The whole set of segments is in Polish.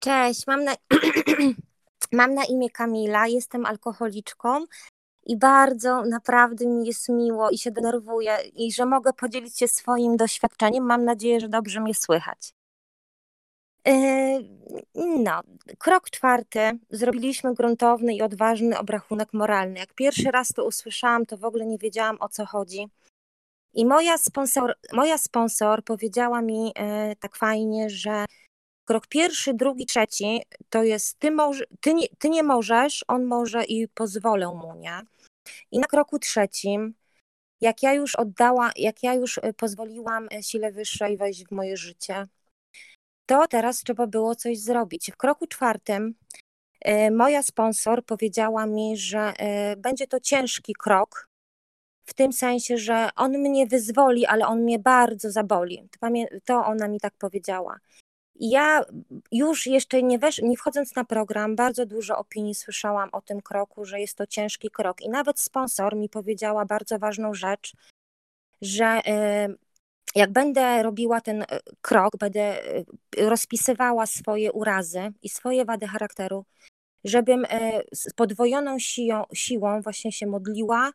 Cześć, mam na, mam na imię Kamila, jestem alkoholiczką i bardzo naprawdę mi jest miło i się denerwuję i że mogę podzielić się swoim doświadczeniem. Mam nadzieję, że dobrze mnie słychać. Yy, no, krok czwarty. Zrobiliśmy gruntowny i odważny obrachunek moralny. Jak pierwszy raz to usłyszałam, to w ogóle nie wiedziałam o co chodzi. I moja sponsor, moja sponsor powiedziała mi yy, tak fajnie, że krok pierwszy, drugi, trzeci to jest ty, może, ty, nie, ty nie możesz, on może i pozwolę mu, nie? I na kroku trzecim, jak ja już oddała, jak ja już y, pozwoliłam y, sile wyższej wejść w moje życie, to teraz trzeba było coś zrobić. W kroku czwartym y, moja sponsor powiedziała mi, że będzie to ciężki krok, w tym sensie, że on mnie wyzwoli, ale on mnie bardzo zaboli. To ona mi tak powiedziała. Ja już jeszcze nie, wesz, nie wchodząc na program, bardzo dużo opinii słyszałam o tym kroku, że jest to ciężki krok. I nawet sponsor mi powiedziała bardzo ważną rzecz, że jak będę robiła ten y, krok, będę y, rozpisywała swoje urazy i swoje wady charakteru, żebym z podwojoną siłą, siłą właśnie się modliła,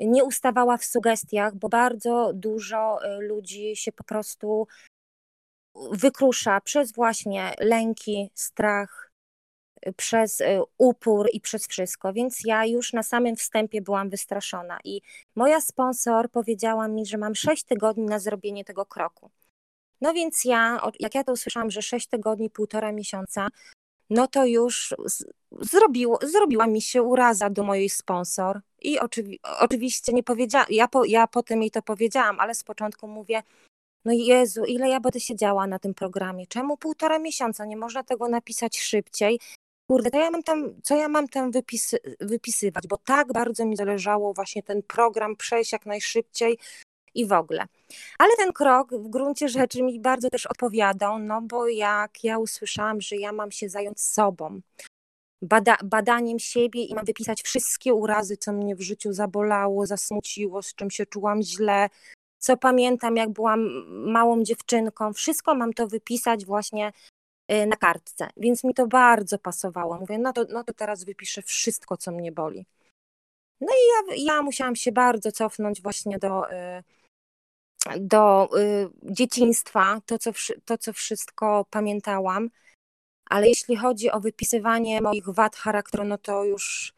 nie ustawała w sugestiach, bo bardzo dużo ludzi się po prostu wykrusza przez właśnie lęki, strach, y, przez y, upór i przez wszystko. Więc ja już na samym wstępie byłam wystraszona i moja sponsor powiedziała mi, że mam 6 tygodni na zrobienie tego kroku. No więc ja, jak ja to usłyszałam, że 6 tygodni, półtora miesiąca, no to już zrobiło, zrobiła mi się uraza do mojej sponsor. I oczywi oczywiście nie powiedziałam, ja, po, ja potem jej to powiedziałam, ale z początku mówię, no Jezu, ile ja będę siedziała na tym programie? Czemu półtora miesiąca? Nie można tego napisać szybciej? Kurde, to ja mam tam, co ja mam tam wypisy, wypisywać? Bo tak bardzo mi zależało właśnie ten program przejść jak najszybciej i w ogóle. Ale ten krok w gruncie rzeczy mi bardzo też odpowiadał, no bo jak ja usłyszałam, że ja mam się zająć sobą, bada, badaniem siebie i mam wypisać wszystkie urazy, co mnie w życiu zabolało, zasmuciło, z czym się czułam źle, co pamiętam, jak byłam małą dziewczynką. Wszystko mam to wypisać właśnie y, na kartce, więc mi to bardzo pasowało. Mówię, no to, no to teraz wypiszę wszystko, co mnie boli. No i ja, ja musiałam się bardzo cofnąć właśnie do, y, do y, dzieciństwa, to co, to co wszystko pamiętałam, ale jeśli chodzi o wypisywanie moich wad charakteru, no to już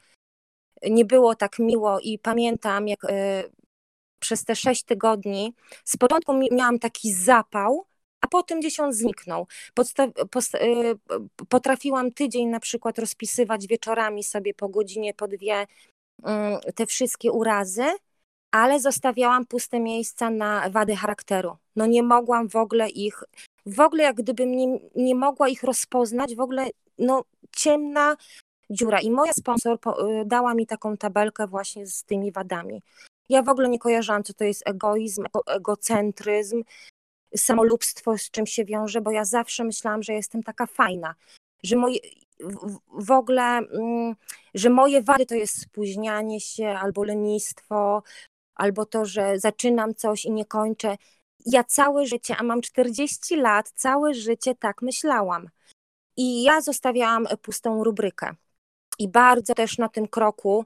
nie było tak miło i pamiętam, jak przez te sześć tygodni, z początku miałam taki zapał, a potem gdzieś on zniknął. Podsta- y, potrafiłam tydzień na przykład rozpisywać wieczorami sobie po godzinie, po dwie mm, te wszystkie urazy, ale zostawiałam puste miejsca na wady charakteru. No nie mogłam w ogóle ich, w ogóle jak gdybym nie, nie mogła ich rozpoznać, w ogóle no ciemna dziura. I moja sponsor y, dała mi taką tabelkę właśnie z tymi wadami. Ja w ogóle nie kojarzałam, co to jest egoizm, egocentryzm, samolubstwo, z czym się wiąże, bo ja zawsze myślałam, że jestem taka fajna, że moje, w, ogóle, mm, że moje wady to jest spóźnianie się albo lenistwo, albo to, że zaczynam coś i nie kończę. Ja całe życie, a mam 40 lat, całe życie tak myślałam. I ja zostawiałam pustą rubrykę. I bardzo też na tym kroku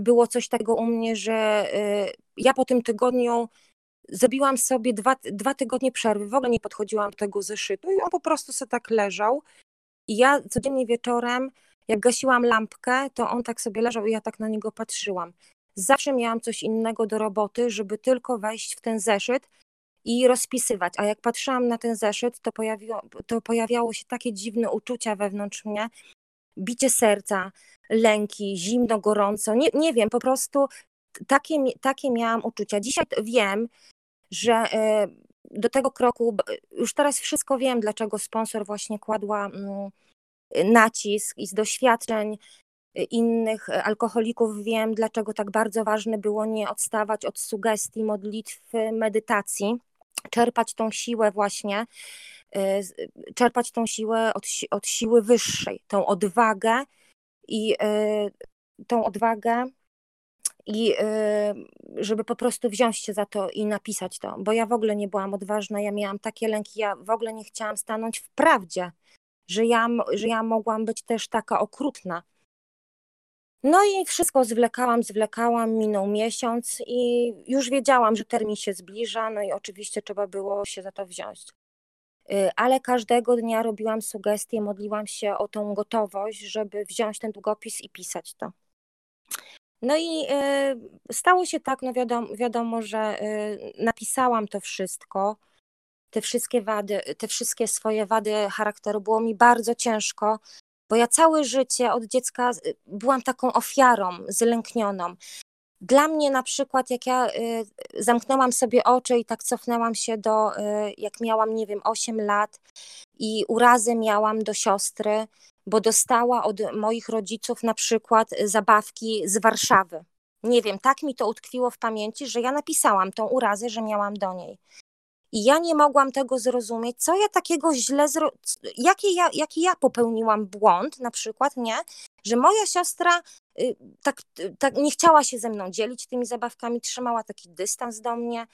było coś takiego u mnie, że y, ja po tym tygodniu zrobiłam sobie dwa, dwa tygodnie przerwy, w ogóle nie podchodziłam do tego zeszytu i on po prostu sobie tak leżał. I ja codziennie wieczorem, jak gasiłam lampkę, to on tak sobie leżał i ja tak na niego patrzyłam. Zawsze miałam coś innego do roboty, żeby tylko wejść w ten zeszyt i rozpisywać. A jak patrzyłam na ten zeszyt, to, pojawiło, to pojawiało się takie dziwne uczucia wewnątrz mnie, bicie serca, lęki, zimno, gorąco, nie, nie wiem, po prostu takie, takie miałam uczucia. Dzisiaj wiem, że e, do tego kroku, już teraz wszystko wiem, dlaczego sponsor właśnie kładła mm, nacisk i z doświadczeń innych alkoholików wiem, dlaczego tak bardzo ważne było nie odstawać od sugestii, modlitwy, medytacji, czerpać tą siłę właśnie, e, czerpać tą siłę od, od siły wyższej, tą odwagę i y, tą odwagę i y, żeby po prostu wziąć się za to i napisać to, bo ja w ogóle nie byłam odważna, ja miałam takie lęki, ja w ogóle nie chciałam stanąć w prawdzie, że ja, że ja mogłam być też taka okrutna. No i wszystko zwlekałam, zwlekałam, minął miesiąc i już wiedziałam, że termin się zbliża, no i oczywiście trzeba było się za to wziąć. Y, ale każdego dnia robiłam sugestie, modliłam się o tą gotowość, żeby wziąć ten długopis i pisać to. No i y, stało się tak, no wiadomo, wiadomo, że y, napisałam to wszystko, te wszystkie wady, te wszystkie swoje wady charakteru. Było mi bardzo ciężko, bo ja całe życie od dziecka byłam taką ofiarą, zlęknioną. Dla mnie na przykład, jak ja y, zamknęłam sobie oczy i tak cofnęłam się do, y, jak miałam, nie wiem, 8 lat i urazę miałam do siostry, bo dostała od moich rodziców na przykład zabawki z Warszawy. Nie wiem, tak mi to utkwiło w pamięci, że ja napisałam tą urazę, że miałam do niej. I ja nie mogłam tego zrozumieć, co ja takiego źle zrobiłam, jaki ja, jaki ja popełniłam błąd na przykład, nie? Że moja siostra y, tak, tak nie chciała się ze mną dzielić tymi zabawkami, trzymała taki dystans do mnie.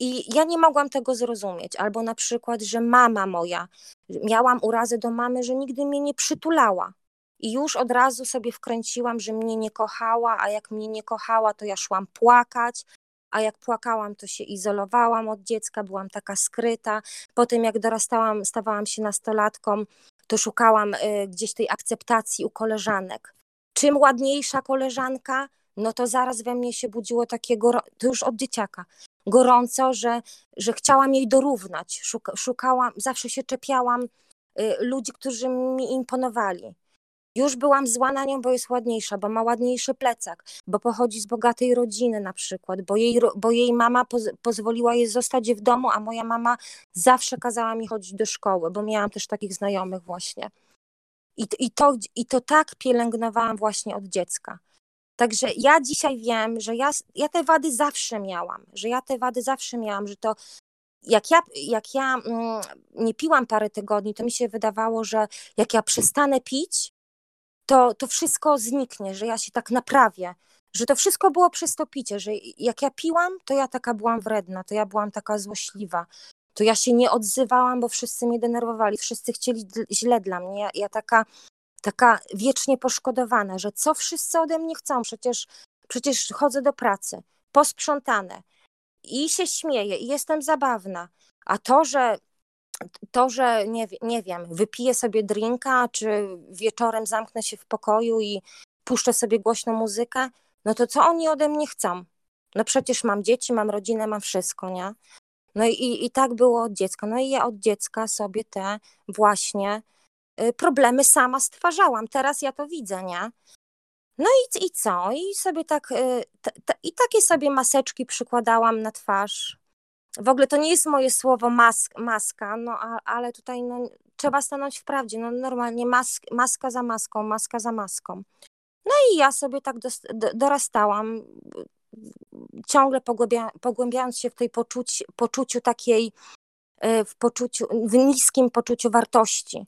I ja nie mogłam tego zrozumieć. Albo na przykład, że mama moja, miałam urazę do mamy, że nigdy mnie nie przytulała. I już od razu sobie wkręciłam, że mnie nie kochała, a jak mnie nie kochała, to ja szłam płakać, a jak płakałam, to się izolowałam od dziecka, byłam taka skryta. Potem, jak dorastałam, stawałam się nastolatką, to szukałam y, gdzieś tej akceptacji u koleżanek. Czym ładniejsza koleżanka, no to zaraz we mnie się budziło takiego, to już od dzieciaka, gorąco, że, że chciałam jej dorównać. Szukałam, zawsze się czepiałam y, ludzi, którzy mi imponowali. Już byłam zła na nią, bo jest ładniejsza, bo ma ładniejszy plecak, bo pochodzi z bogatej rodziny na przykład, bo jej, bo jej mama poz, pozwoliła jej zostać w domu, a moja mama zawsze kazała mi chodzić do szkoły, bo miałam też takich znajomych właśnie. I, i, to, I to tak pielęgnowałam właśnie od dziecka. Także ja dzisiaj wiem, że ja, ja te wady zawsze miałam, że ja te wady zawsze miałam, że to jak ja, jak ja mm, nie piłam parę tygodni, to mi się wydawało, że jak ja przestanę pić, to, to wszystko zniknie, że ja się tak naprawię, że to wszystko było przez to picie, że jak ja piłam, to ja taka byłam wredna, to ja byłam taka złośliwa, to ja się nie odzywałam, bo wszyscy mnie denerwowali, wszyscy chcieli źle dla mnie, ja, ja taka, taka wiecznie poszkodowana, że co wszyscy ode mnie chcą, przecież, przecież chodzę do pracy, posprzątane. I się śmieję i jestem zabawna, a to, że to, że nie, nie wiem, wypiję sobie drinka, czy wieczorem zamknę się w pokoju i puszczę sobie głośną muzykę, no to co oni ode mnie chcą? No przecież mam dzieci, mam rodzinę, mam wszystko, nie? No i, i tak było od dziecka. No i ja od dziecka sobie te właśnie y, problemy sama stwarzałam. Teraz ja to widzę, nie? No i, i co? I sobie tak, y, t, t, i takie sobie maseczki przykładałam na twarz, w ogóle to nie jest moje słowo mask, maska, no a, ale tutaj no, trzeba stanąć w prawdzie. No, normalnie mask, maska za maską, maska za maską. No i ja sobie tak do, dorastałam, ciągle pogłębia, pogłębiając się w tej poczuci, poczuciu takiej, e, w, poczuciu, w niskim poczuciu wartości.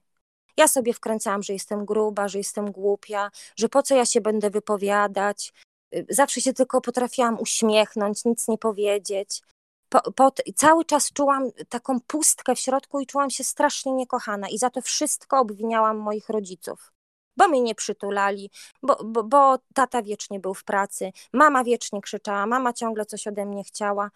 Ja sobie wkręcałam, że jestem gruba, że jestem głupia, że po co ja się będę wypowiadać. E, zawsze się tylko potrafiłam uśmiechnąć, nic nie powiedzieć po, po, cały czas czułam taką pustkę w środku i czułam się strasznie niekochana i za to wszystko obwiniałam moich rodziców. Bo mnie nie przytulali, bo, bo, bo tata wiecznie był w pracy, mama wiecznie krzyczała, mama ciągle coś ode mnie chciała.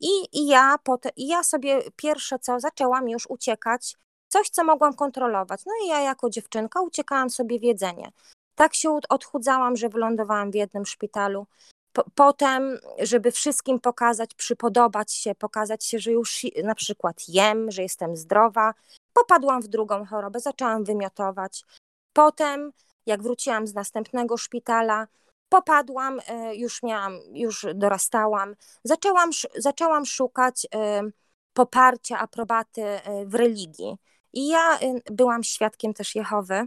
I, i, ja, potem, I ja sobie pierwsze co, zaczęłam już uciekać, coś co mogłam kontrolować. No i ja jako dziewczynka uciekałam sobie w jedzenie. Tak się odchudzałam, że wylądowałam w jednym szpitalu potem, żeby wszystkim pokazać, przypodobać się, pokazać się, że już na przykład jem, że jestem zdrowa, popadłam w drugą chorobę, zaczęłam wymiotować. Potem, jak wróciłam z następnego szpitala, popadłam, e, już miałam, już dorastałam, zaczęłam, zaczęłam szukać e, poparcia, aprobaty e, w religii. I ja byłam świadkiem też Jehowy.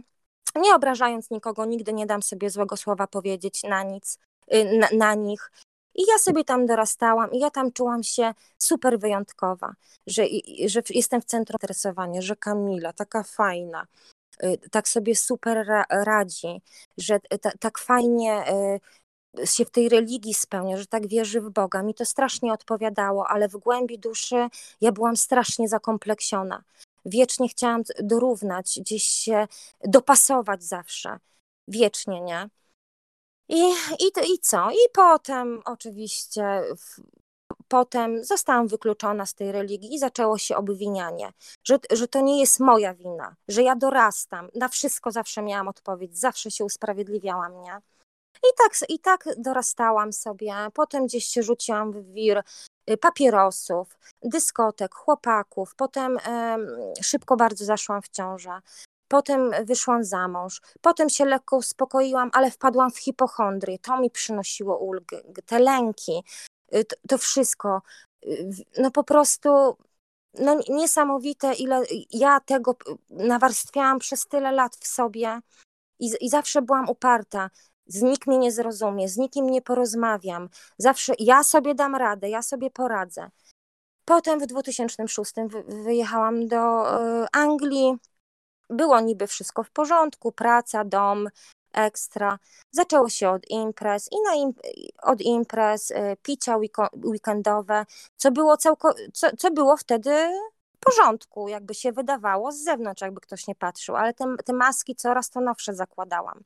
Nie obrażając nikogo, nigdy nie dam sobie złego słowa powiedzieć na nic. Y, na, na nich. I ja sobie tam dorastałam i ja tam czułam się super wyjątkowa, że, że jestem w centrum interesowania, że Kamila, taka fajna, y, tak sobie super radzi, że tak fajnie y, się w tej religii spełnia, że tak wierzy w Boga. Mi to strasznie odpowiadało, ale w głębi duszy ja byłam strasznie zakompleksiona. Wiecznie chciałam dorównać, gdzieś się dopasować zawsze. Wiecznie, nie? I, i, i co? I potem oczywiście potem zostałam wykluczona z tej religii i zaczęło się obwinianie, że, że to nie jest moja wina, że ja dorastam. Na wszystko zawsze miałam odpowiedź, zawsze się usprawiedliwiałam, nie? I tak, I tak dorastałam sobie. Potem gdzieś się rzuciłam w wir y, papierosów, dyskotek, chłopaków. Potem szybko bardzo zaszłam w ciążę. Potem wyszłam za mąż. Potem się lekko uspokoiłam, ale wpadłam w hipochondrię. To mi przynosiło ulgę, te lęki, y, to, to wszystko. Y, no po prostu no niesamowite, ile ja tego nawarstwiałam przez tyle lat w sobie i, i zawsze byłam uparta z nikt mnie nie zrozumie, z nikim nie porozmawiam. Zawsze ja sobie dam radę, ja sobie poradzę. Potem w 2006 wyjechałam do e, Anglii. Było niby wszystko w porządku, praca, dom, ekstra. Zaczęło się od imprez i na od imprez e, picia weekendowe, co było, całko, co, co było wtedy w porządku, jakby się wydawało z zewnątrz, jakby ktoś nie patrzył, ale te, te maski coraz to nowsze zakładałam.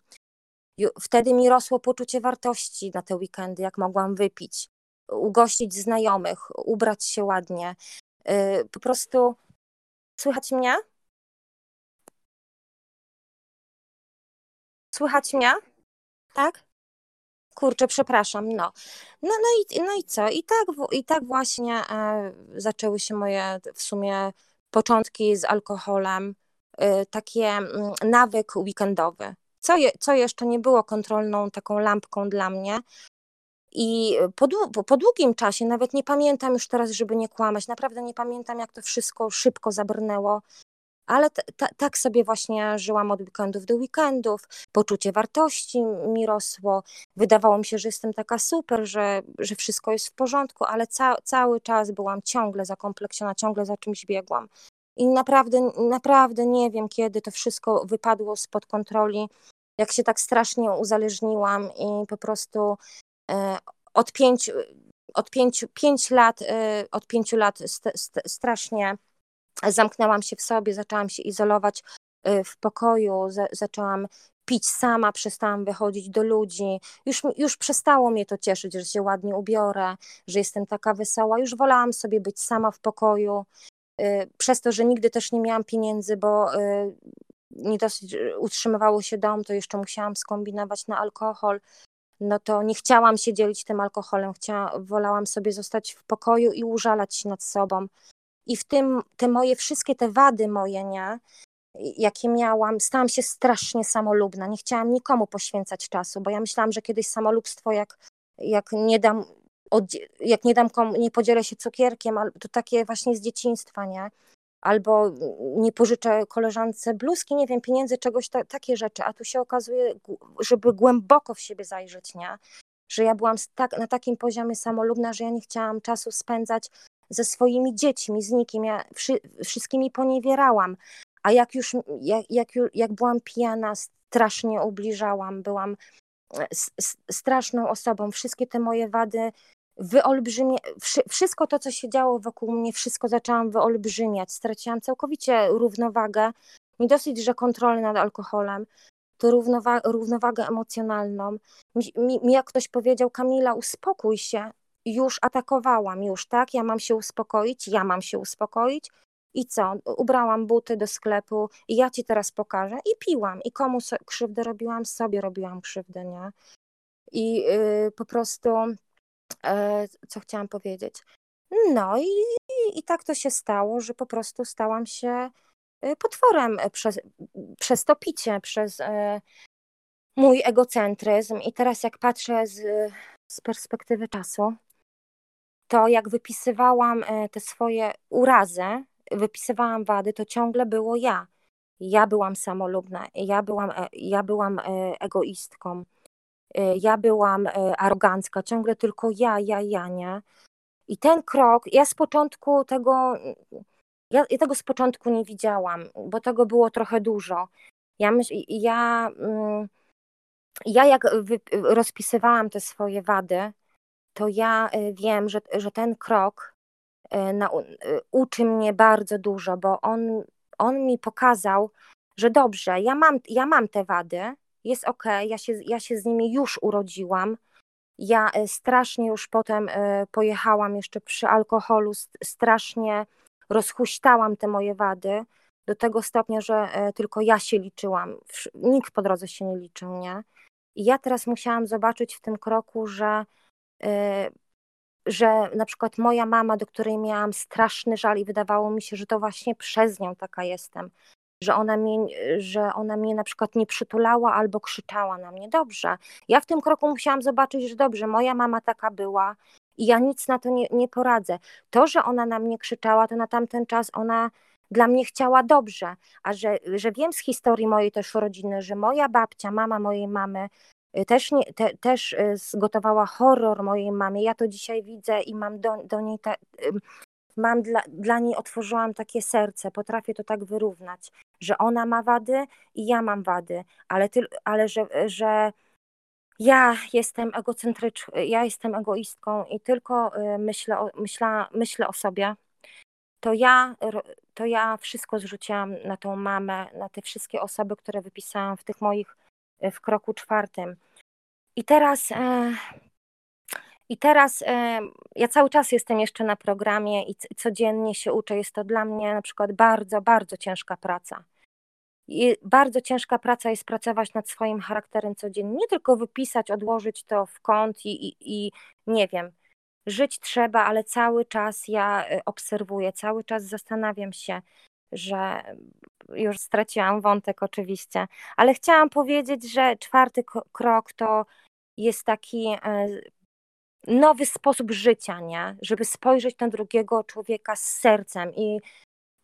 Wtedy mi rosło poczucie wartości na te weekendy, jak mogłam wypić, ugościć znajomych, ubrać się ładnie. Y, po prostu słychać mnie? Słychać mnie? Tak? Kurczę, przepraszam, no. No, no, i, no i co? I tak, i tak właśnie e, zaczęły się moje w sumie początki z alkoholem, e, takie m, mm, nawyk weekendowy co, je, co jeszcze nie było kontrolną taką lampką dla mnie. I po, po, długim czasie, nawet nie pamiętam już teraz, żeby nie kłamać, naprawdę nie pamiętam, jak to wszystko szybko zabrnęło, ale tak sobie właśnie żyłam od weekendów do weekendów. Poczucie wartości mi rosło. Wydawało mi się, że jestem taka super, że, że wszystko jest w porządku, ale ca, cały czas byłam ciągle zakompleksiona, ciągle za czymś biegłam. I naprawdę, naprawdę nie wiem, kiedy to wszystko wypadło spod kontroli jak się tak strasznie uzależniłam i po prostu e, od pięciu, od pięciu, pięć lat, e, od pięciu lat st, st, strasznie zamknęłam się w sobie, zaczęłam się izolować e, w pokoju, zaczęłam pić sama, przestałam wychodzić do ludzi. Już, już przestało mnie to cieszyć, że się ładnie ubiorę, że jestem taka wesoła. Już wolałam sobie być sama w pokoju. Przez to, że nigdy też nie miałam pieniędzy, bo nie dosyć utrzymywało się dom, to jeszcze musiałam skombinować na alkohol, no to nie chciałam się dzielić tym alkoholem, chciała, wolałam sobie zostać w pokoju i użalać się nad sobą. I w tym te moje wszystkie te wady moje, nie, jakie miałam, stałam się strasznie samolubna. Nie chciałam nikomu poświęcać czasu, bo ja myślałam, że kiedyś samolubstwo, jak, jak nie dam, jak nie dam komu, nie podzielę się cukierkiem, to takie właśnie z dzieciństwa, nie? albo nie pożyczę koleżance bluzki, nie wiem, pieniędzy, czegoś, ta, takie rzeczy, a tu się okazuje, żeby głęboko w siebie zajrzeć, nie? Że ja byłam tak, na takim poziomie samolubna, że ja nie chciałam czasu spędzać ze swoimi dziećmi, z nikim, ja wszy, wszystkimi poniewierałam, a jak już, jak, jak, jak byłam pijana, strasznie ubliżałam, byłam e, straszną osobą, wszystkie te moje wady wyolbrzymie, wszystko to, co się działo wokół mnie, wszystko zaczęłam wyolbrzymiać. Straciłam całkowicie równowagę, nie dosyć, że kontrolę nad alkoholem, to równowa równowagę emocjonalną. Mi, mi, mi, jak ktoś powiedział, Kamila, uspokój się, już atakowałam, już tak, ja mam się uspokoić, ja mam się uspokoić. I co? Ubrałam buty do sklepu i ja ci teraz pokażę. I piłam. I komu so krzywdę robiłam? Sobie robiłam krzywdę, nie? I yy, po prostu E, co chciałam powiedzieć. No i, i tak to się stało, że po prostu stałam się e, potworem przez, przez to picie, przez e, mój egocentryzm. I teraz jak patrzę z, z perspektywy czasu, to jak wypisywałam te swoje urazy, wypisywałam wady, to ciągle było ja. Ja byłam samolubna, ja byłam, ja byłam egoistką, Y, ja byłam arogancka, ciągle tylko ja, ja, ja, nie? I ten krok, ja z początku tego, ja, ja tego z początku nie widziałam, bo tego było trochę dużo. Ja, myśl, ja, mm, ja jak rozpisywałam te swoje wady, to ja y, wiem, że, że ten krok na, uczy mnie bardzo dużo, bo on, on mi pokazał, że dobrze, ja mam, ja mam te wady, jest ok, ja się, ja się z nimi już urodziłam. Ja strasznie już potem pojechałam jeszcze przy alkoholu, strasznie rozhuśtałam te moje wady do tego stopnia, że tylko ja się liczyłam. Nikt po drodze się nie liczył, nie? I ja teraz musiałam zobaczyć w tym kroku, że, że na przykład moja mama, do której miałam straszny żal i wydawało mi się, że to właśnie przez nią taka jestem, że ona, mnie, że ona mnie na przykład nie przytulała albo krzyczała na mnie. Dobrze. Ja w tym kroku musiałam zobaczyć, że dobrze, moja mama taka była i ja nic na to nie, nie poradzę. To, że ona na mnie krzyczała, to na tamten czas ona dla mnie chciała dobrze, a że, że wiem z historii mojej też rodziny, że moja babcia, mama mojej mamy y, też, nie, te, też y, zgotowała horror mojej mamie. Ja to dzisiaj widzę i mam do, do niej mam dla, dla niej otworzyłam takie serce, potrafię to tak wyrównać, że ona ma wady i ja mam wady, ale, ty, ale że, że ja jestem egocentryczną, ja jestem egoistką i tylko y, myślę o, myśla, myślę o sobie, to ja, to ja wszystko zrzuciłam na tą mamę, na te wszystkie osoby, które wypisałam w tych moich, y, w kroku czwartym. I teraz e, i teraz e, ja cały czas jestem jeszcze na programie i codziennie się uczę. Jest to dla mnie na przykład bardzo, bardzo ciężka praca. I bardzo ciężka praca jest pracować nad swoim charakterem codziennie. Nie tylko wypisać, odłożyć to w kąt i, i, i nie wiem. Żyć trzeba, ale cały czas ja e, obserwuję, cały czas zastanawiam się, że już straciłam wątek oczywiście, ale chciałam powiedzieć, że czwarty krok to jest taki e, nowy sposób życia, nie? Żeby spojrzeć na drugiego człowieka z sercem i,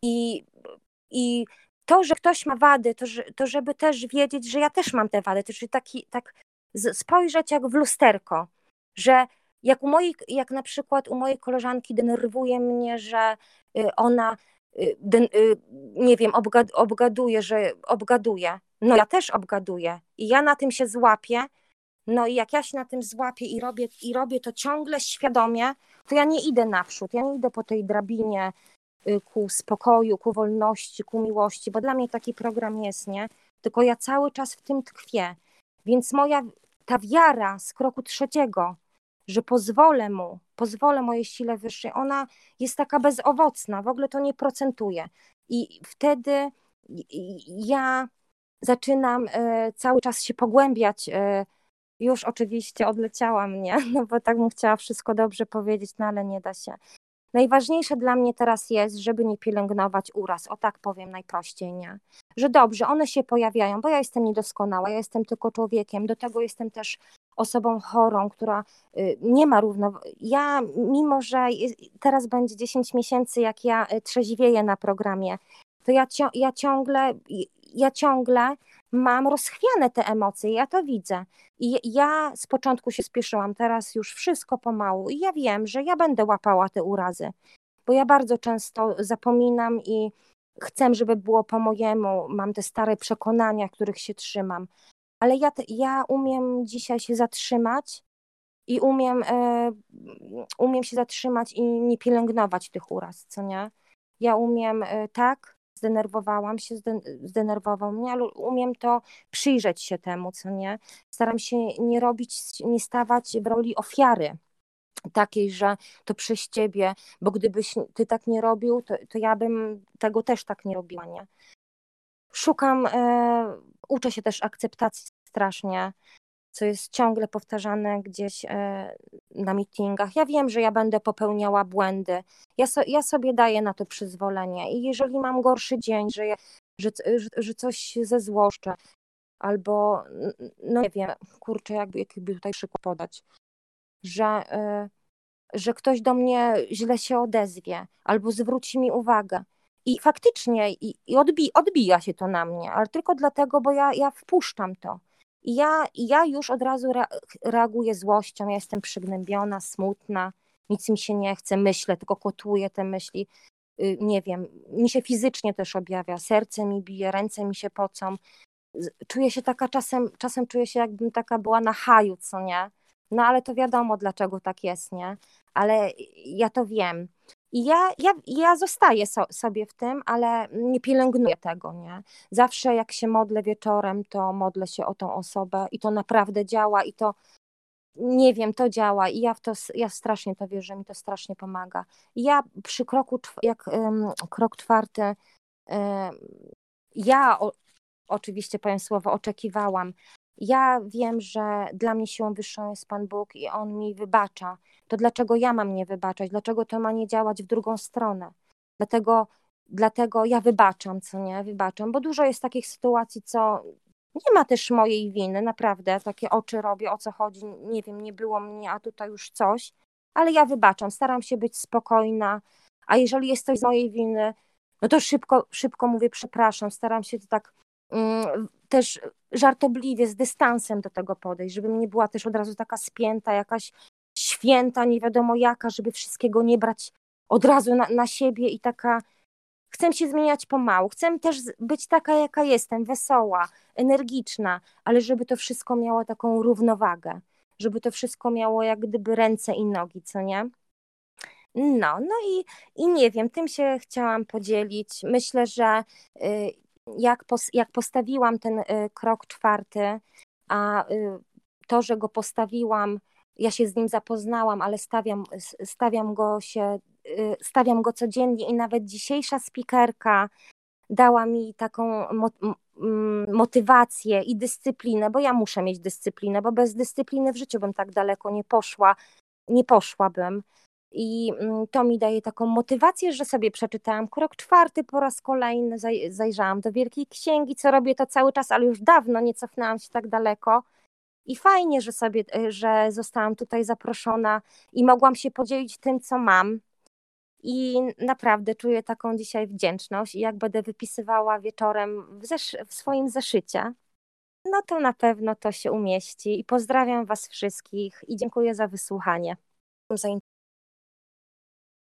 i, i to, że ktoś ma wady, to, że, to żeby też wiedzieć, że ja też mam te wady, to czyli taki, tak spojrzeć jak w lusterko, że jak, u mojej, jak na przykład u mojej koleżanki denerwuje mnie, że y, ona nie wiem, obgaduje, że obgaduje. No ja też obgaduję i ja na tym się złapię no i jak ja się na tym złapię i robię, i robię to ciągle świadomie, to ja nie idę naprzód, ja nie idę po tej drabinie y, ku spokoju, ku wolności, ku miłości, bo dla mnie taki program jest, nie? Tylko ja cały czas w tym tkwię. Więc moja ta wiara z kroku trzeciego, że pozwolę mu, pozwolę mojej sile wyższej, ona jest taka bezowocna, w ogóle to nie procentuje. I wtedy ja zaczynam y, cały czas się pogłębiać y, już oczywiście odleciała mnie, no bo tak bym chciała wszystko dobrze powiedzieć, no ale nie da się. Najważniejsze dla mnie teraz jest, żeby nie pielęgnować uraz, o tak powiem najprościej, nie? Że dobrze, one się pojawiają, bo ja jestem niedoskonała, ja jestem tylko człowiekiem, do tego jestem też osobą chorą, która y, nie ma równo. Ja, mimo że teraz będzie 10 miesięcy, jak ja y, trzeźwieję na programie, to ja, ja ciągle, ja ciągle mam rozchwiane te emocje, ja to widzę. I ja z początku się spieszyłam, teraz już wszystko pomału i ja wiem, że ja będę łapała te urazy, bo ja bardzo często zapominam i chcę, żeby było po mojemu, mam te stare przekonania, których się trzymam, ale ja, ja umiem dzisiaj się zatrzymać i umiem, e, umiem się zatrzymać i nie pielęgnować tych uraz, co nie? Ja umiem e, tak, zdenerwowałam się, zdenerwował mnie, ale umiem to przyjrzeć się temu, co nie. Staram się nie robić, nie stawać w roli ofiary takiej, że to przez ciebie, bo gdybyś ty tak nie robił, to, to ja bym tego też tak nie robiła, nie? Szukam, e, uczę się też akceptacji strasznie, co jest ciągle powtarzane gdzieś e, na meetingach. Ja wiem, że ja będę popełniała błędy. Ja, so, ja sobie daję na to przyzwolenie i jeżeli mam gorszy dzień, że, ja, że, że, że coś zezłoszczę, albo no nie wiem, kurczę, jakby, jaki by tutaj przykład podać, że, e, że ktoś do mnie źle się odezwie, albo zwróci mi uwagę. I faktycznie i, i odbi, odbija się to na mnie, ale tylko dlatego, bo ja, ja wpuszczam to. I ja, ja już od razu reaguję złością, ja jestem przygnębiona, smutna, nic mi się nie chce, myślę, tylko kotuję te myśli. Y, nie wiem, mi się fizycznie też objawia, serce mi bije, ręce mi się pocą. Czuję się taka czasem, czasem czuję się jakbym taka była na haju, co nie? No ale to wiadomo, dlaczego tak jest, nie? Ale ja to wiem. I ja, ja, ja zostaję so, sobie w tym, ale nie pielęgnuję tego, nie? Zawsze jak się modlę wieczorem, to modlę się o tą osobę i to naprawdę działa i to nie wiem, to działa i ja w to, ja strasznie to wierzę, mi to strasznie pomaga. ja przy kroku, jak um, krok czwarty, um, ja o, oczywiście powiem słowo, oczekiwałam. Ja wiem, że dla mnie siłą wyższą jest Pan Bóg i On mi wybacza. To dlaczego ja mam nie wybaczać? Dlaczego to ma nie działać w drugą stronę? Dlatego, dlatego ja wybaczam, co nie? Wybaczam, bo dużo jest takich sytuacji, co nie ma też mojej winy, naprawdę. Takie oczy robię, o co chodzi, nie wiem, nie było mnie, a tutaj już coś. Ale ja wybaczam, staram się być spokojna, a jeżeli jest coś z mojej winy, no to szybko, szybko mówię przepraszam, staram się to tak mm, też żartobliwie, z dystansem do tego podejść, żebym nie była też od razu taka spięta, jakaś święta, nie wiadomo jaka, żeby wszystkiego nie brać od razu na, na siebie i taka chcę się zmieniać pomału, chcę też być taka, jaka jestem, wesoła, energiczna, ale żeby to wszystko miało taką równowagę, żeby to wszystko miało jak gdyby ręce i nogi, co nie? No, no i, i nie wiem, tym się chciałam podzielić. Myślę, że y, jak, pos, jak postawiłam ten y, krok czwarty, a y, to, że go postawiłam, ja się z nim zapoznałam, ale stawiam, stawiam go się, stawiam go codziennie i nawet dzisiejsza spikerka dała mi taką motywację i dyscyplinę, bo ja muszę mieć dyscyplinę, bo bez dyscypliny w życiu bym tak daleko nie poszła, nie poszłabym. I mm, to mi daje taką motywację, że sobie przeczytałam krok czwarty po raz kolejny, zajrzałam do Wielkiej Księgi, co robię to cały czas, ale już dawno nie cofnęłam się tak daleko. I fajnie, że sobie, e, że zostałam tutaj zaproszona i mogłam się podzielić tym, co mam. I naprawdę czuję taką dzisiaj wdzięczność. I jak będę wypisywała wieczorem w, w swoim zeszycie, no to na pewno to się umieści. I pozdrawiam Was wszystkich i dziękuję za wysłuchanie.